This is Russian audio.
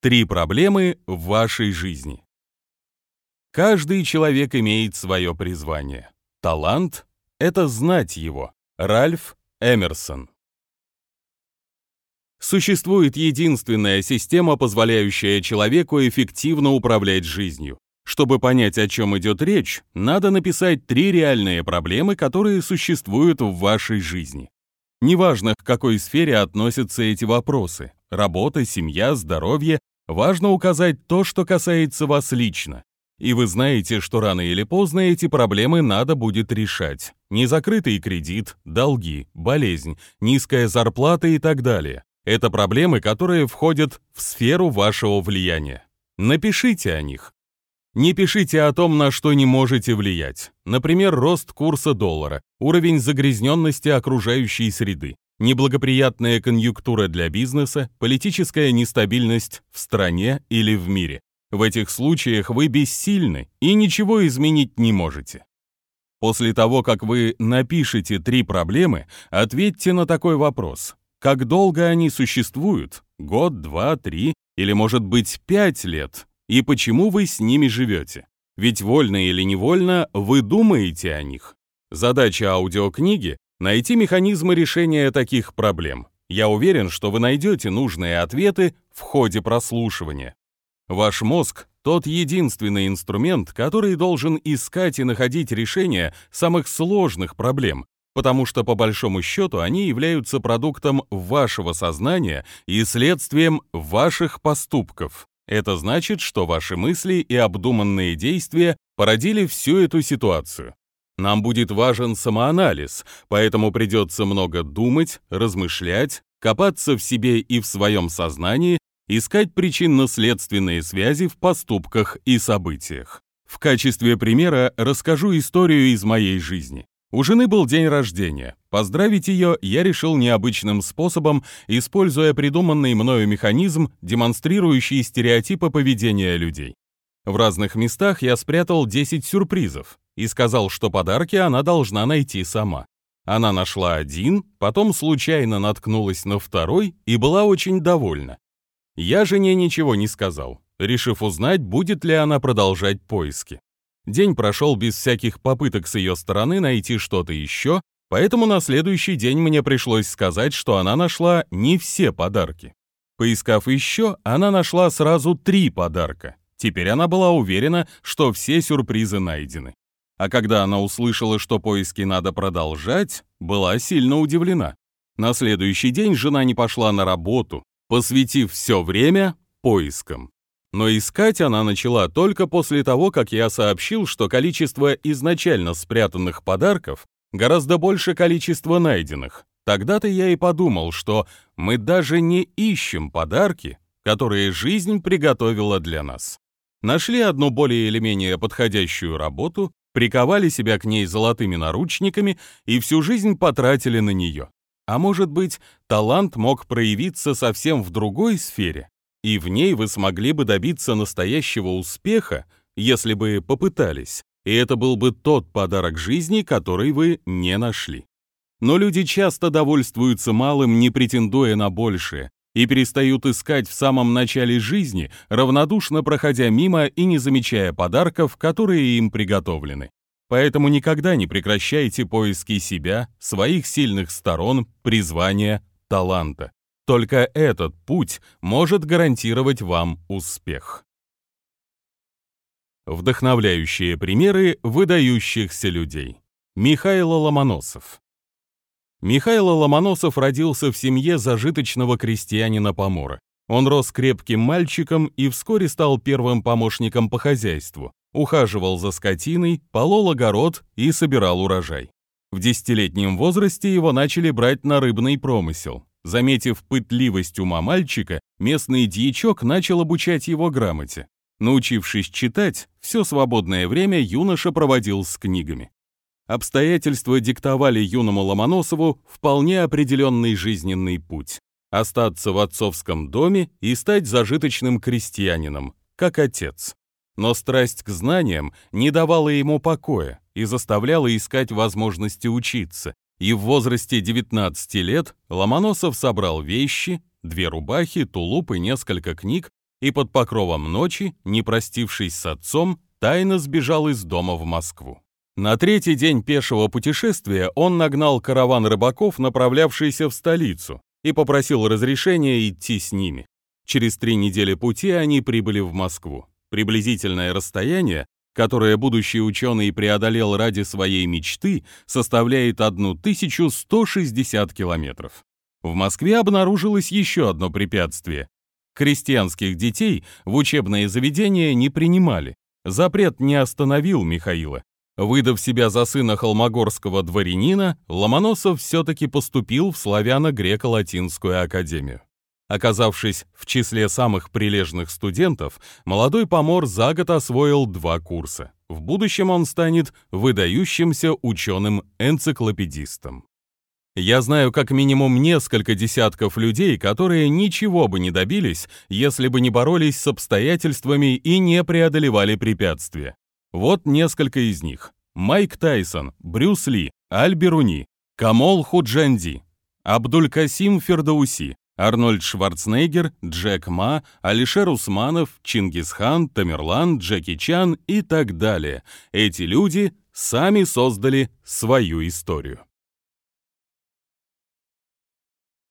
Три проблемы в вашей жизни. Каждый человек имеет свое призвание. Талант — это знать его. Ральф Эмерсон. Существует единственная система, позволяющая человеку эффективно управлять жизнью. Чтобы понять, о чем идет речь, надо написать три реальные проблемы, которые существуют в вашей жизни. Неважно, к какой сфере относятся эти вопросы – работа, семья, здоровье – важно указать то, что касается вас лично. И вы знаете, что рано или поздно эти проблемы надо будет решать. Незакрытый кредит, долги, болезнь, низкая зарплата и так далее. Это проблемы, которые входят в сферу вашего влияния. Напишите о них. Не пишите о том, на что не можете влиять. Например, рост курса доллара, уровень загрязненности окружающей среды, неблагоприятная конъюнктура для бизнеса, политическая нестабильность в стране или в мире. В этих случаях вы бессильны и ничего изменить не можете. После того, как вы напишете три проблемы, ответьте на такой вопрос. Как долго они существуют? Год, два, три или, может быть, пять лет? и почему вы с ними живете. Ведь вольно или невольно вы думаете о них. Задача аудиокниги — найти механизмы решения таких проблем. Я уверен, что вы найдете нужные ответы в ходе прослушивания. Ваш мозг — тот единственный инструмент, который должен искать и находить решения самых сложных проблем, потому что по большому счету они являются продуктом вашего сознания и следствием ваших поступков. Это значит, что ваши мысли и обдуманные действия породили всю эту ситуацию. Нам будет важен самоанализ, поэтому придется много думать, размышлять, копаться в себе и в своем сознании, искать причинно-следственные связи в поступках и событиях. В качестве примера расскажу историю из моей жизни. У жены был день рождения. Поздравить ее я решил необычным способом, используя придуманный мною механизм, демонстрирующий стереотипы поведения людей. В разных местах я спрятал 10 сюрпризов и сказал, что подарки она должна найти сама. Она нашла один, потом случайно наткнулась на второй и была очень довольна. Я жене ничего не сказал, решив узнать, будет ли она продолжать поиски. День прошел без всяких попыток с ее стороны найти что-то еще, поэтому на следующий день мне пришлось сказать, что она нашла не все подарки. Поискав еще, она нашла сразу три подарка. Теперь она была уверена, что все сюрпризы найдены. А когда она услышала, что поиски надо продолжать, была сильно удивлена. На следующий день жена не пошла на работу, посвятив все время поискам. Но искать она начала только после того, как я сообщил, что количество изначально спрятанных подарков гораздо больше количества найденных. Тогда-то я и подумал, что мы даже не ищем подарки, которые жизнь приготовила для нас. Нашли одну более или менее подходящую работу, приковали себя к ней золотыми наручниками и всю жизнь потратили на нее. А может быть, талант мог проявиться совсем в другой сфере, и в ней вы смогли бы добиться настоящего успеха, если бы попытались, и это был бы тот подарок жизни, который вы не нашли. Но люди часто довольствуются малым, не претендуя на большее, и перестают искать в самом начале жизни, равнодушно проходя мимо и не замечая подарков, которые им приготовлены. Поэтому никогда не прекращайте поиски себя, своих сильных сторон, призвания, таланта. Только этот путь может гарантировать вам успех. Вдохновляющие примеры выдающихся людей. Михаил Ломоносов. Михаил Ломоносов родился в семье зажиточного крестьянина Помора. Он рос крепким мальчиком и вскоре стал первым помощником по хозяйству, ухаживал за скотиной, полол огород и собирал урожай. В десятилетнем возрасте его начали брать на рыбный промысел. Заметив пытливость ума мальчика, местный дьячок начал обучать его грамоте. Научившись читать, все свободное время юноша проводил с книгами. Обстоятельства диктовали юному Ломоносову вполне определенный жизненный путь – остаться в отцовском доме и стать зажиточным крестьянином, как отец. Но страсть к знаниям не давала ему покоя и заставляла искать возможности учиться, и в возрасте 19 лет Ломоносов собрал вещи, две рубахи, тулуп и несколько книг и под покровом ночи, не простившись с отцом, тайно сбежал из дома в Москву. На третий день пешего путешествия он нагнал караван рыбаков, направлявшийся в столицу, и попросил разрешения идти с ними. Через три недели пути они прибыли в Москву. Приблизительное расстояние, которое будущий ученый преодолел ради своей мечты, составляет 1160 километров. В Москве обнаружилось еще одно препятствие. Крестьянских детей в учебные заведения не принимали. Запрет не остановил Михаила. Выдав себя за сына холмогорского дворянина, Ломоносов все-таки поступил в славяно-греко-латинскую академию. Оказавшись в числе самых прилежных студентов, молодой помор за год освоил два курса. В будущем он станет выдающимся ученым-энциклопедистом. Я знаю как минимум несколько десятков людей, которые ничего бы не добились, если бы не боролись с обстоятельствами и не преодолевали препятствия. Вот несколько из них. Майк Тайсон, Брюс Ли, Аль Беруни, Камол Худжанди, Абдулькасим Фердауси, Арнольд Шварценеггер, Джек Ма, Алишер Усманов, Чингисхан, Тамерлан, Джеки Чан и так далее. Эти люди сами создали свою историю.